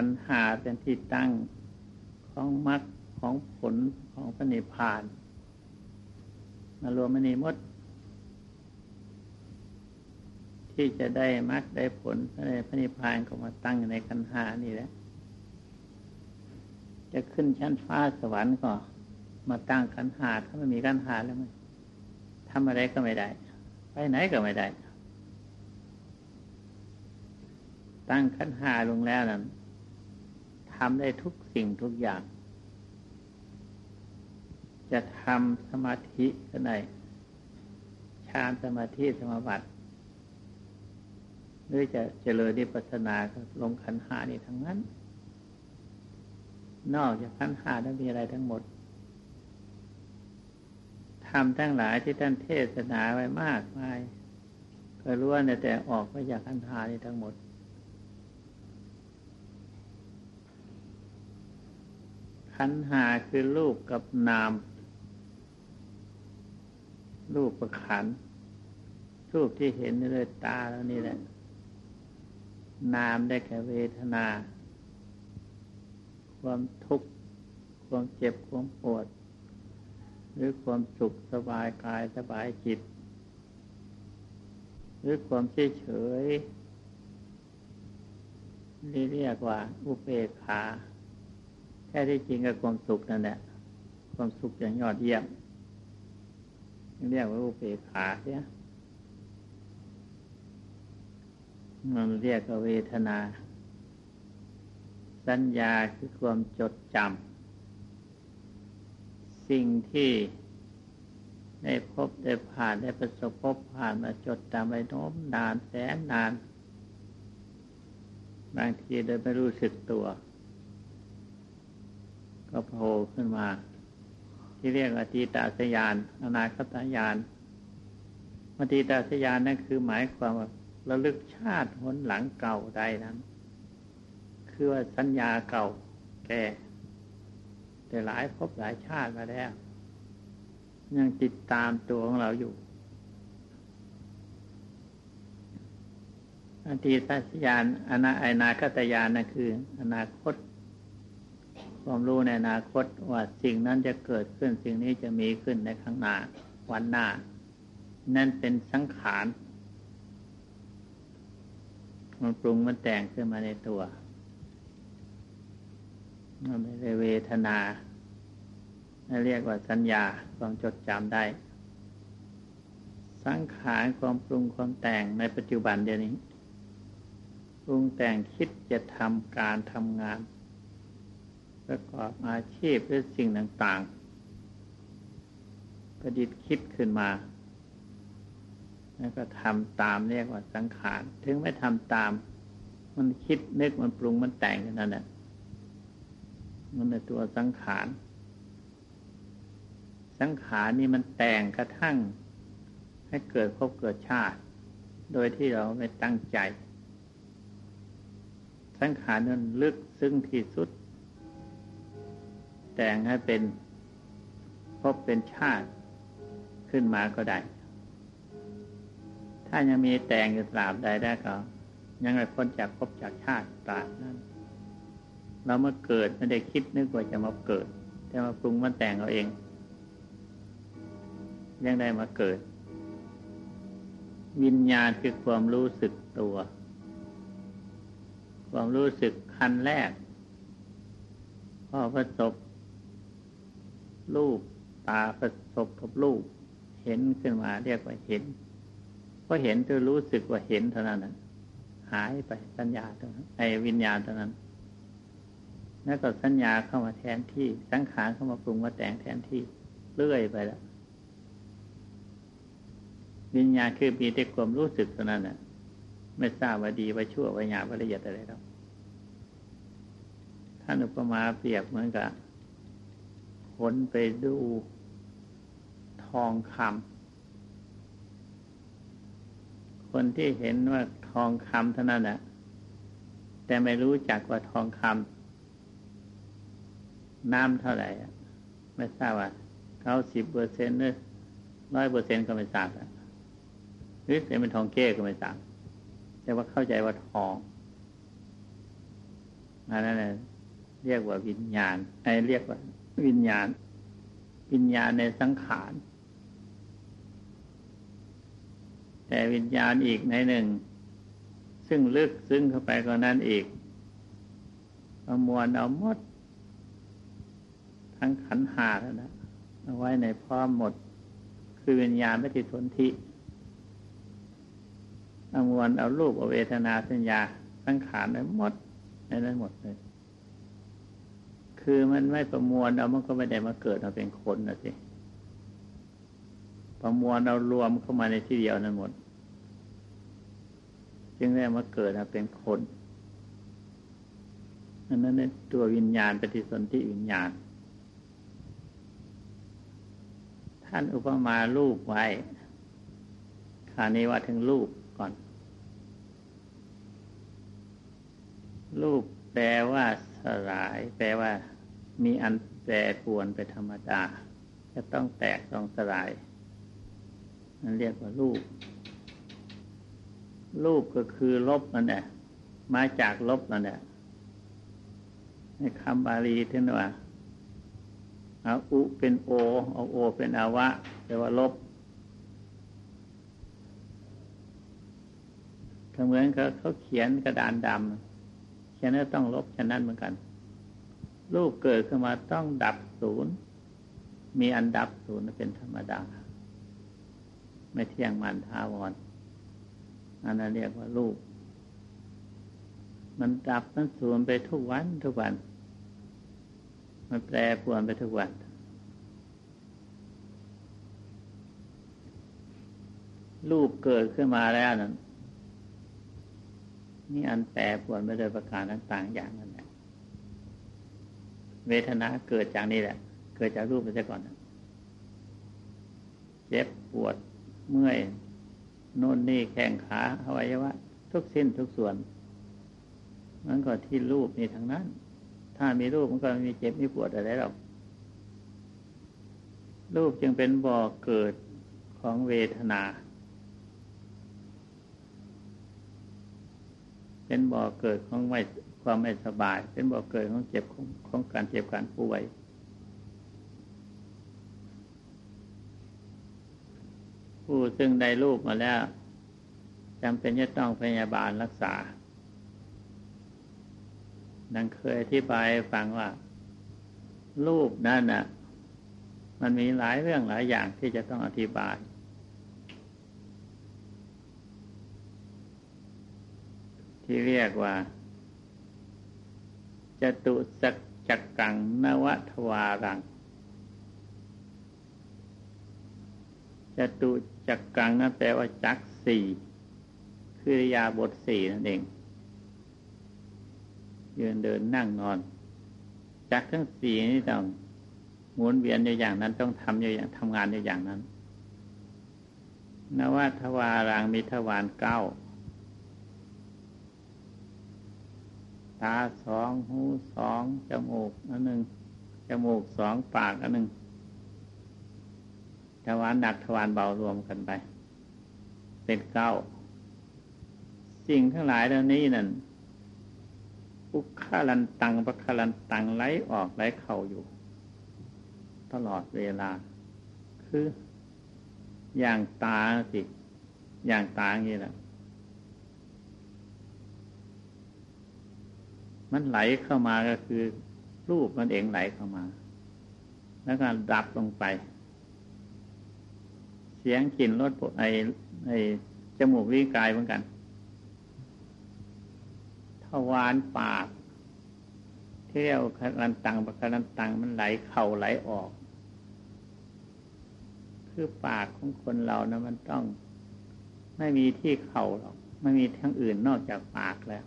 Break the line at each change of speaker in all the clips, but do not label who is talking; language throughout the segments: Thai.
ขันหาเป็นที่ตั้งของมรรคของผลของพระนิพพาน มารวมมณีมด ที่จะได้มรรคได้ผลได้พระนิพพานก็มาตั้งในขันหานี่แหละ จะขึ้นชั้นฟ้าสวรรค์ก็มาตั้งขันหาถ้าไม่มีขันหาแล้วมันทำอะไรก็ไม่ได้ ไปไหนก็ไม่ได้ ตั้งขันหาลงแล้วนั้น ทำได้ทุกสิ่งทุกอย่าง จะทำสมาธิก็ได้ฌานสมาธิสมาบัติหรือจะเจริญนิพพานาลงขันหานี่ทั้งนั้น นอกจากขันหาแล้วมีอะไรทั้งหมดทำทั้งหลายที่ท่านเทศนาไว้มากมายก็รู้ว่าแต่ออกมาจากขันหานี่ทั้งหมด ขันหาคือรูปกับนาม รูปประขัน รูปที่เห็นด้วยตาแล้วนี่แหละ นามได้แก่เวทนา ความทุกข์ ความเจ็บ ความปวด หรือความสุขสบายกายสบายจิต หรือความเฉยเฉยเรียกว่าอุเบกขา ท้ที่จริงกับความสุขนั่นแหละความสุขอย่างยอดเยี่ยมเรียกว่าอุเบกขาเนี่ยมันเรียกว่าเวทนา สัญญาคือความจดจำสิ่งที่ได้พบได้ผ่านได้ประสบพบผ่านมาจดจำไปโน้มนานแสนนาน บางทีโดยไม่รู้สึกตัว ก็โผล่ขึ้นมา ที่เรียกอตีตาสยาน อนาคตายานอตีตาสยานนั่นคือหมายความว่าระลึกชาติหนหลังเก่าใดนั้น คือว่าสัญญาเก่าแก่แต่หลายพบหลายชาติมาแล้ว ยังติดตามตัวของเราอยู่อดีตสยานอนาอนาคตยานนั่นคือ อนาคต ความรู้ในอนาคตว่าสิ่งนั้นจะเกิดขึ้นสิ่งนี้จะมีขึ้นในข้างหน้าวันหน้า นั่นเป็นสังขารมันปรุงมันแต่งขึ้นมาในตัวมันไม่ได้เวทนาเรียกว่าสัญญาความจดจำได้ สังขารความปรุงความแต่งในปัจจุบันเดี๋ยวนี้ ปรุงแต่งคิดจะทำการทำงาน ประกอบอาชีพหรือสิ่งต่างๆ ประดิษฐ์คิดขึ้นมา แล้วก็ทำตามเรียกว่าสังขาร ถึงไม่ทำตาม มันคิดนึกมันปรุงมันแต่งกันนั่นแหละมันเป็นตัวสังขาร สังขารนี่มันแต่งกระทั่ง ให้เกิดภพเกิดชาติ โดยที่เราไม่ตั้งใจ สังขารนั้นลึกซึ้งที่สุด แต่งให้เป็นพบเป็นชาติขึ้นมาก็ได้ ถ้ายังมีแต่งอยู่ตราบใดได้ก็ ยังไม่พ้นจากพบจากชาติตราบนั้นเราเมื่อเกิดไม่ได้คิดนึกว่าจะมาเกิด แต่มาปรุงมาแต่งเอาเอง ยังได้มาเกิด วิญญาณคือความรู้สึกตัว ความรู้สึกขั้นแรกพอประสบ รูป ตาประสบกับรูป เห็นขึ้นมาเรียกว่าเห็นพอเห็นจะรู้สึกว่าเห็นเท่านั้นหายไปสัญญาเท่านั้นไอ้วิญญาณเท่านั้น แล้วก็สัญญาเข้ามาแทนที่สังขารเข้ามาปรุงมาแต่งแทนที่เลื่อยไปแล้ววิญญาณคือมีแต่ความรู้สึกเท่านั้นน่ะ ไม่ทราบว่าดีว่าชั่วว่าหยาบว่าละเอียดอะไรแล้วท่านอุปมาเปรียบเหมือนกับ ผลไปดูทองคำคนที่เห็นว่าทองคำเท่านั้นแหละแต่ไม่รู้จักว่าทองคำน้ำเท่าไหร่ไม่ทราบว่าเก้าสิบเปอร์เซ็นต์หรือร้อยเปอร์เซ็นต์ก็ไม่ทราบหรือเป็นทองเก้ก็ไม่ทราบแต่ว่าเข้าใจว่าทองอันนั้นเรียกว่าวิญญาณไอ้เรียกว่า วิญญาณ วิญญาณในสังขาร แต่วิญญาณอีกในหนึ่ง ซึ่งลึกซึ้งเข้าไปกว่านั้นอีกประมวลเอาหมด ทั้งขันหาแล้วนะเอาไว้ในพร้อมหมด คือวิญญาณไม่ติดสนธิเอามวลเอารูปเอาเวทนาสัญญาสังขารไว้หมดในนั้นหมดเลย คือมันไม่ประมวลเอามันก็ไม่ได้มาเกิดมาเป็นคนนะสิประมวลเอารวมเข้ามาในที่เดียวนั้นหมด จึงได้มาเกิดมาเป็นคนอันนั้นเนี่ยตัววิญญาณปฏิสนธิวิญญาณ ท่านอุปมารูปไว้คราวนี้ว่าถึงรูปก่อนรูปแปลว่าสลาย แปลว่า มีอันแปรปวนไปธรรมดา จะต้องแตกต้องสลายนั่นเรียกว่ารูป รูปก็คือลบนั่นแหละมาจากลบนั่นแหละในคำบาลีที่ว่าเอาอุเป็นโอเอาโอเป็นอาวะแปลว่าลบเหมือนเขาเขาเขียนกระดานดำเขียนแล้วต้องลบฉะนั้นเหมือนกัน รูปเกิดขึ้นมาต้องดับศูนย์ มีอันดับศูนย์เป็นธรรมดา ไม่เที่ยงมันทาวรอันนั้นเรียกว่ารูป มันดับมันสูญไปทุกวันทุกวัน มันแปรปรวนไปทุกวัน รูปเกิดขึ้นมาแล้วนั้นนี่อันแปรปรวนไปโดยประการต่างๆอย่างนั้นแหละ เวทนาเกิดจากนี่แหละ เกิดจากรูปไปซะก่อน เจ็บปวดเมื่อยโน่นนี่แข้งขาอวัยวะ ทุกสิ้นทุกส่วน มันก็ที่รูปนี่ทางนั้น ถ้ามีรูปมันก็มีเจ็บมีปวดอะไรหรอกรูปจึงเป็นบ่อเกิดของเวทนา เป็นบ่อเกิดของไม่ความไม่สบาย เป็นบ่อเกิดของเจ็บของของการเจ็บการป่วยผู้ซึ่งได้รูปมาแล้วจำเป็นจะต้องพยาบาลรักษา ดังเคยอธิบายฟังว่า รูปนั่นน่ะ มันมีหลายเรื่องหลายอย่างที่จะต้องอธิบาย ที่เรียกว่าจตุสักจักกังนวัทวารังจตุจักกังนั่นแปลว่าจักสี่คือยาบทสี่นั่นเองยืนเดินนั่งนอนจากทั้งสี่นี้ต้องหมุนเวียนอยู่อย่างนั้นต้องทำอยู่อย่างทำงานอยู่อย่างนั้นนวทวารางมีทวารเก้า ตาสองหูสองจมูกอันหนึ่งจมูกสองปากอันหนึ่งทวารหนักทวารเบารวมกันไป เป็นเก้าสิ่งทั้งหลายเหล่านี้นั่นอุคาลันตังปะคาลันตังไหลออกไหลเข้าอยู่ ตลอดเวลา คืออย่างตาสิ อย่างตาอย่างนี้แหละ มันไหลเข้ามาก็คือ รูปมันเองไหลเข้ามา แล้วก็ดับลงไป เสียงกลิ่นรสไอไอจมูกลิ้นกายเหมือนกันทวารปาก ที่เรียกคลันตังปคลันตังมันไหลเข่าไหลออก คือปากของคนเรานะมันต้อง ไม่มีที่เข่าหรอก ไม่มีทั้งอื่นนอกจากปากแล้ว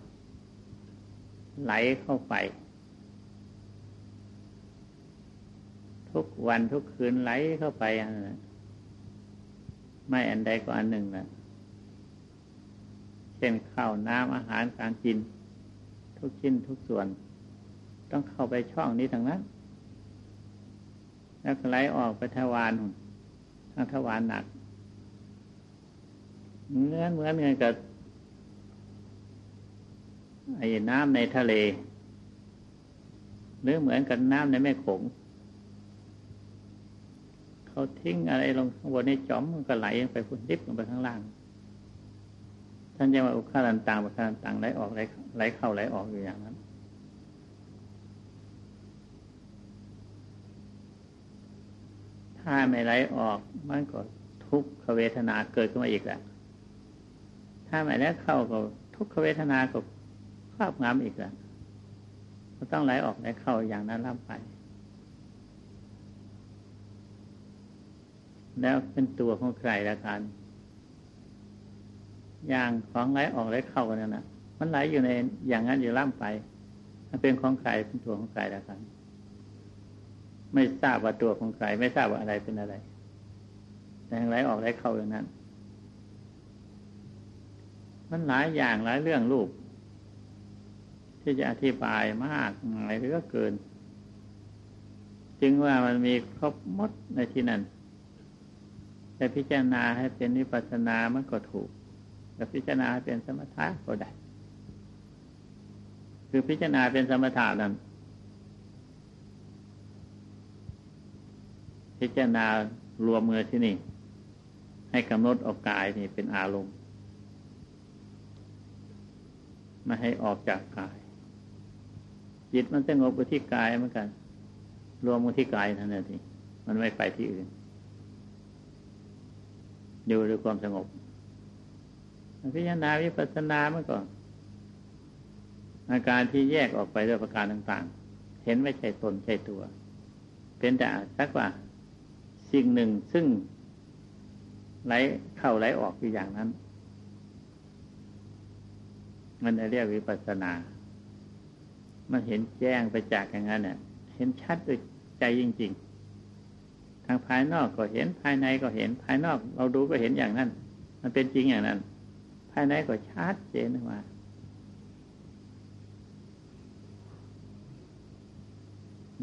ไหลเข้าไป ทุกวันทุกคืนไหลเข้าไปอันนั้นไม่อันใดก็อันหนึ่งนะเช่นข้าวน้ำอาหารการกิน ทุกชิ้นทุกส่วน ต้องเข้าไปช่องนี้ทางนั้น แล้วก็ไหลออกไปทวารทางทวารหนักเนื้อเหมือนเงินกับ ไอ้น้ำในทะเล หรือเหมือนกับน้ำในแม่โขงเขาทิ้งอะไรลงข้างบนนี้จอมมันก็ไหลไปพุ่นดิบลงไปข้างล่าง ท่านจะมาอุคารันตังอุคารันตังไหลออกไหลไหลเข้าไหลออกอยู่อย่างนั้นถ้าไม่ไหลออกมันก็ทุกขเวทนาเกิดขึ้นมาอีกแหละถ้าไม่แล้วเข้าก็ทุกขเวทนาก็ รอบงำอีกและก็ต้องไหลออกไหลเข้าอย่างนั้นล่ำไป แล้วเป็นตัวของใครละกันอย่างของไหลออกไหลเข้ากันนั่นนะมันไหลอยู่ในอย่างนั้นอยู่ล่ำไป มันเป็นของใครเป็นตัวของใครละกัน ไม่ทราบว่าตัวของใคร ไม่ทราบว่าอะไรเป็นอะไร แต่ไหลออกไหลเข้าอย่างนั้น มันหลายอย่างหลายเรื่องรูป ที่จะอธิบายมากมายเหลือเกิน จึงว่ามันมีครบมดในที่นั้นแต่พิจารณาให้เป็นวิปัสสนามันก็ถูกแต่พิจารณาเป็นสมถะก็ได้ คือพิจารณาเป็นสมถะนั้นพิจารณารวมมือที่นี่ ให้กำหนดออกกายนี่เป็นอารมณ์ไม่ให้ออกจากกาย จิตมันสงบอยู่ที่กายเหมือนกัน รวมอยู่ที่กายนั่นเองมันไม่ไปที่อื่นอยู่ด้วยความสงบพิจารณาวิปัสสนาเมื่อก่อนอาการที่แยกออกไปด้วยประการต่าง ๆ เห็นไม่ใช่ตนใช่ตัว เป็นแต่สักว่าสิ่งหนึ่งซึ่งไหลเข้าไหลออกอยู่อย่างนั้น มันเรียกวิปัสสนา มันเห็นแจ้งไปจากอย่างนั้นเนี่ยเห็นชัดด้วยใจจริง ๆ ทางภายนอกก็เห็นภายในก็เห็นภายนอก เราดูก็เห็นอย่างนั้น มันเป็นจริงอย่างนั้น ภายในก็ชัดเจนมา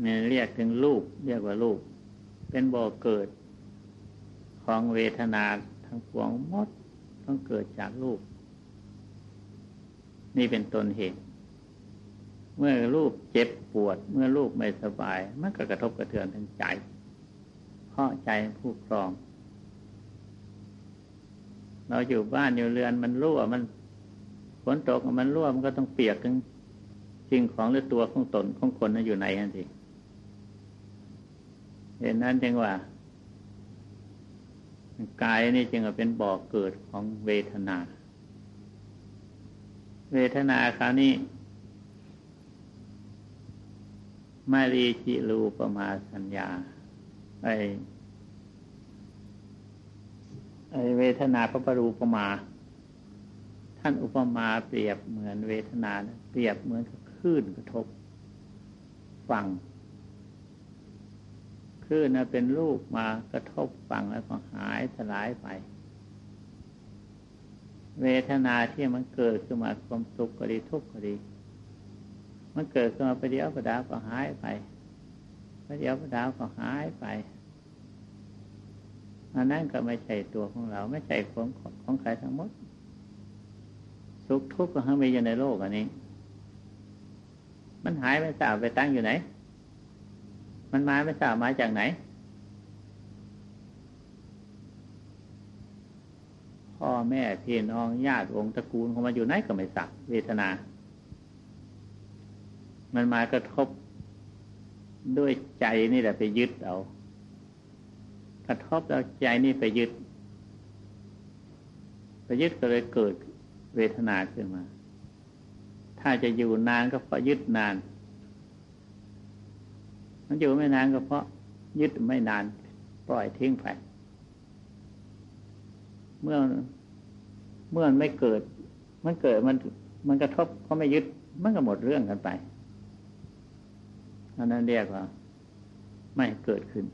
เนี่ยเรียกถึงรูปเรียกว่ารูป เป็นบ่อเกิดของเวทนาทั้งปวงมดต้องเกิดจากรูป นี่เป็นตนเหตุ เมื่อลูกเจ็บปวด เมื่อลูกไม่สบาย มันก็กระทบกระเทือนทางใจ เพราะใจผู้ครอง เราอยู่บ้านอยู่เรือนมันรั่วมันฝนตกมันรั่วมันก็ต้องเปียกทั้งสิ่งของหรือตัวของตนของคนนั้นอยู่ในนั่นทีเห็นนั้นจึงว่ากายนี่จึงว่าเป็นบ่อกเกิดของเวทนา เวทนาคราวนี้ มารีจิรูปมาสัญญา ไอไอเวทนาพระปรูปมา ท่านอุปมาเปรียบเหมือนเวทนาเปรียบเหมือนคลื่นกระทบฝั่งคลื่นนะเป็นลูกมากระทบฝั่งแล้วก็หายสลายไป เวทนาที่มันเกิดขึ้นมาความสุขก็ดีทุกข์ก็ดี มันเกิดขึ้นมาไปเดียวประดาก็หายไปไปเดียวประดาก็หายไปอันนั้นก็ไม่ใช่ตัวของเรา ไม่ใช่ของของใครทั้งหมด สุขทุกข์ก็ทั้งมีอยู่ในโลกอันนี้ มันหายไปสาบไปตั้งอยู่ไหน มันมาไม่สาบมาจากไหนพ่อแม่พี่น้องญาติองค์ตระกูลเขามาอยู่ไหนก็ไม่สับเวทนา มันมากระทบด้วยใจนี่แหละไปยึดเอา กระทบแล้วใจนี่ไปยึด ไปยึดก็เลยเกิดเวทนาขึ้นมา ถ้าจะอยู่นานก็เพราะยึดนาน มันอยู่ไม่นานก็เพราะยึดไม่นาน ปล่อยทิ้งไป เมื่อเมื่อมันไม่เกิด มันเกิดมันมันกระทบเพราะไม่ยึด มันก็หมดเรื่องกันไป นั้นเรียกว่า ไม่เกิดขึ้น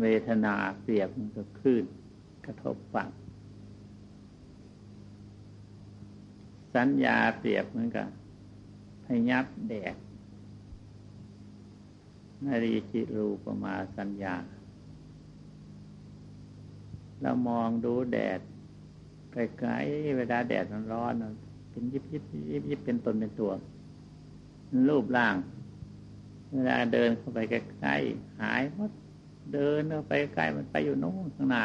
เวทนาเปรียบมันก็คลื่นกระทบฝั่งสัญญาเปรียบเหมือนกับพยับแดดนารีจิรูปมาสัญญา เรามองดูแดดไกลๆเวลาแดดมันร้อนเป็นยิบยิบยิบยิบเป็นตนเป็นตัว รูปร่าง เวลาเดินเข้าไปใกล้ๆหายหมดเดินเข้าไปใกล้มันไปอยู่โน้นข้างหน้า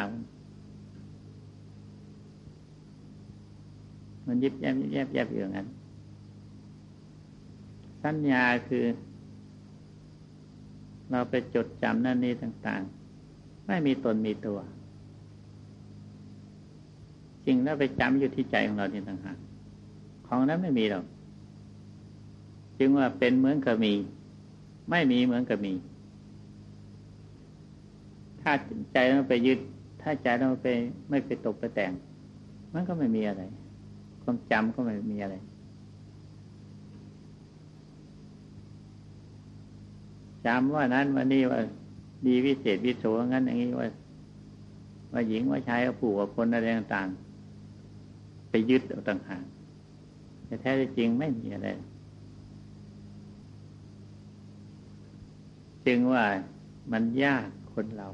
มันยิบแยบยิบแยบแยบอยู่งั้น สัญญาคือ เราไปจดจำนั่นนี่ต่าง ๆ ไม่มีตนมีตัวจริงแล้วไปจำอยู่ที่ใจของเราที่ต่างหากของนั้นไม่มีหรอก จึงว่าเป็นเหมือนกับมี ไม่มีเหมือนกับมี ถ้าใจเราไปยึด ถ้าใจเราไปไม่ไปตกไปแต่ง มันก็ไม่มีอะไร ความจำก็ไม่มีอะไรจำว่านั้นวันนี้ว่า ดีวิเศษวิโสงั้นอย่างนี้ว่า ว่าหญิงว่าชายว่าผู้ว่าคนอะไรต่างๆ ไปยึดเอาต่างหากแต่แท้จริงไม่มีอะไร จึงว่ามันยากคนเรา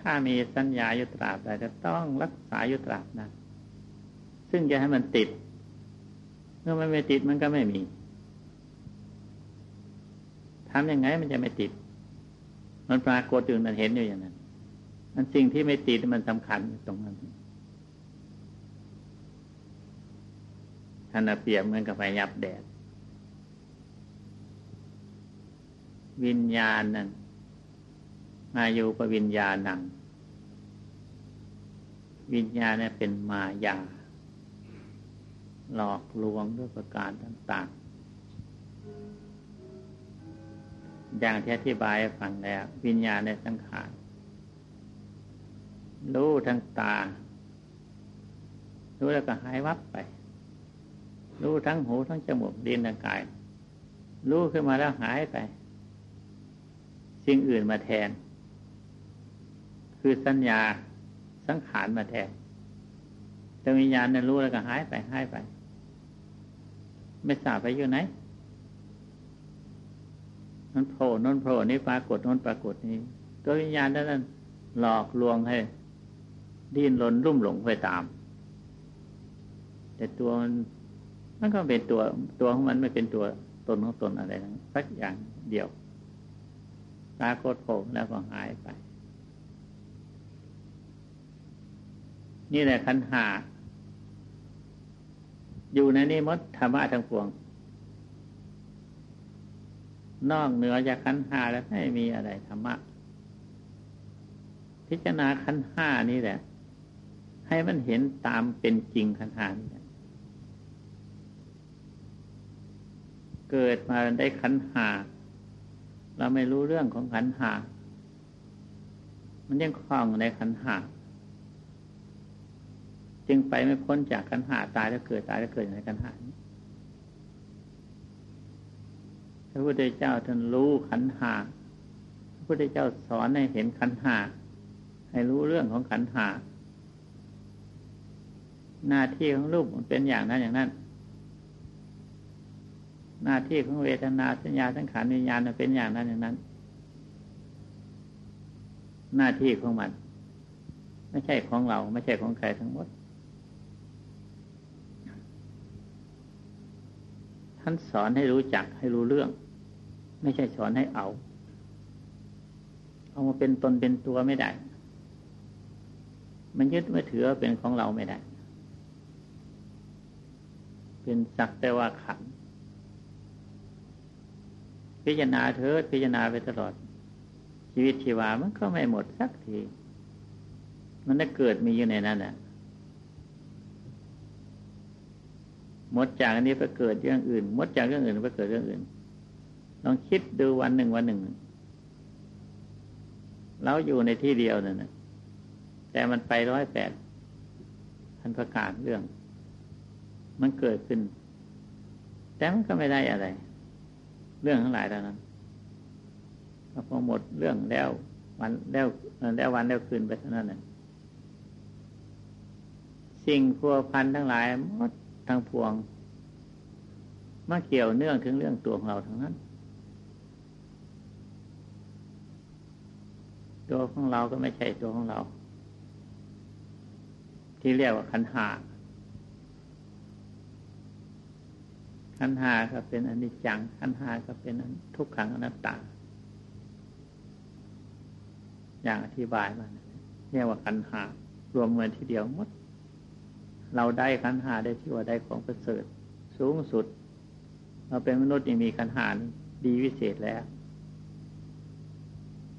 ถ้ามีสัญญายุตราบใดจะต้องรักษายุตราบนะซึ่งจะให้มันติด เมื่อมันไม่ติดมันก็ไม่มีทำยังไงมันจะไม่ติด มันปรากฏอยู่มันเห็นอยู่อย่างนั้นมันสิ่งที่ไม่ติดมันสำคัญตรงนั้นท่านเปรียบเหมือนกับไฟยับแดด วิญญาณนั่นมาอยู่กับวิญญาณนัง วิญญาณเนี่ยเป็นมายา หลอกลวงด้วยประการต่างๆ อย่างที่อธิบายฟังแล้ว วิญญาณในสังขารรู้ทั้งตา รู้แล้วก็หายวับไป รู้ทั้งหูทั้งจมูกดินทั้งกาย รู้ขึ้นมาแล้วหายไป สิ่งอื่นมาแทน คือสัญญาสังขารมาแทนแต่วิญญาณนั้นรู้แล้วก็หายไปหายไป ไม่ทราบไปอยู่ไหนนั่นโผล่นั่นโผล่นี่ปรากฏนั่นปรากฏนี่ตัววิญญาณนั้นหลอกลวงให้ ดิ้นรนรุ่มหลงไปตาม แต่ตัวมันมันก็เป็นตัวตัวของมันไม่เป็นตัวตนของตนอะไรสักอย่างเดียว ปรากฏโผล่แล้วก็หายไป นี่แหละขันหา อยู่ในนี้มดธรรมะทั้งปวง นอกเหนือจากขันหาแล้วไม่มีอะไรธรรมะ พิจารณาขันห้านี่แหละ ให้มันเห็นตามเป็นจริงขันหานี่เกิดมาได้ขันหา เราไม่รู้เรื่องของขันหา มันยังคล้องในขันหา จึงไปไม่พ้นจากขันหาตายแล้วเกิดตายแล้วเกิดในขันหาพระพุทธเจ้าท่านรู้ขันหาพระพุทธเจ้าสอนให้เห็นขันหา ให้รู้เรื่องของขันหา หน้าที่ของรูปมันเป็นอย่างนั้นอย่างนั้น หน้าที่ของเวทนาสัญญาสังขารวิญญาณเป็นอย่างนั้นอย่างนั้น หน้าที่ของมัน ไม่ใช่ของเรา ไม่ใช่ของใครทั้งหมด ท่านสอนให้รู้จักให้รู้เรื่อง ไม่ใช่สอนให้เอา เอามาเป็นตนเป็นตัวไม่ได้ มันยึดม่ถือเป็นของเราไม่ได้ เป็นสักแต่ว่าขัน พิจารณาเถิดพิจารณาไปตลอด ชีวิตชีวามันก็ไม่หมดสักที มันได้เกิดมีอยู่ในนั้นแหละหมดจากอันนี้ไปเกิดเรื่องอื่นหมดจากเรื่องอื่นไปเกิดเรื่องอื่น ลองคิดดูวันหนึ่งวันหนึ่งเราอยู่ในที่เดียวนั่นนะแต่มันไปร้อยแปดพันประกาศเรื่อง มันเกิดขึ้น แต่มันก็ไม่ได้อะไร เรื่องทั้งหลายเหล่านั้นพอหมดเรื่องแล้ววันแล้วแล้ววันแล้วคืนไปเท่านั้นน่ะสิ่งพัวพันทั้งหลายหมดทั้งพวง มาเกี่ยวเนื่องถึงเรื่องตัวของเราทั้งนั้น ตัวของเราก็ไม่ใช่ตัวของเรา ที่เรียกว่าขันหา ขันหาก็เป็นอนิจจังขันหาก็เป็นทุกขังอนัตตา อย่างอธิบายมาเรียกว่าขันหารวมเงินทีเดียวหมด เราได้ขันหาได้ที่ว่าได้ของประเสริฐ สูงสุด เราเป็นมนุษย์ยังมีขันหาดีวิเศษแล้ว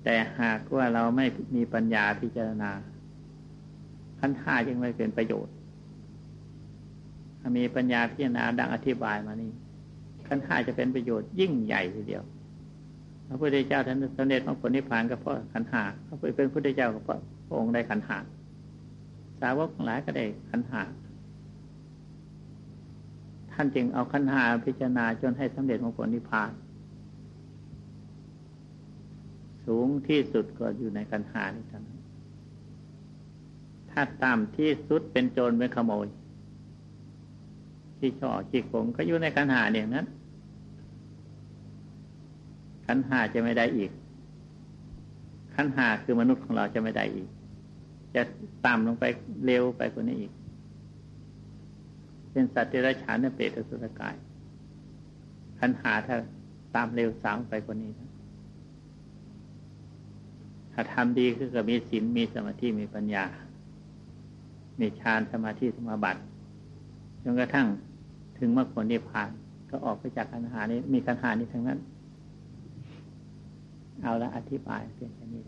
แต่หากว่าเราไม่มีปัญญาพิจารณาขันหายังไม่เป็นประโยชน์ มีปัญญาพิจารณาดังอธิบายมานี่ขันหาจะเป็นประโยชน์ยิ่งใหญ่ทีเดียว พระพุทธเจ้าท่านสำเร็จของผลนิพพานก็เพราะขันหาพระเป็นพุทธเจ้าก็เพราะพระองค์ได้ขันหาสาวกหลายก็ได้ขันหาท่านจึงเอาขันหาพิจารณาจนให้สำเร็จของผลนิพพาน สูงที่สุดก็อยู่ในขันหานี่ท่านถ้าต่ำที่สุดเป็นโจรเป็นขโมย ที่ช่อขี้โกงก็อยู่ในขันหาเนี่ยนั้นขันหาจะไม่ได้อีกขันหาคือมนุษย์ของเราจะไม่ได้อีก จะต่ำลงไปเร็วไปกว่านี้อีก เป็นสัตว์เดรัจฉานเปรตสุรกายขันหาถ้าตามเร็วสามไปกว่านี้นะถ้าทำดีคือกับมีศีลมีสมาธิมีปัญญา มีฌานสมาธิสมาบัติ จนกระทั่งถึงมรรคผลนิพพาน ก็ออกไปจากคันหานี้มีคันหานี้ทั้งนั้น เอาละอธิบายเพียงแค่นี้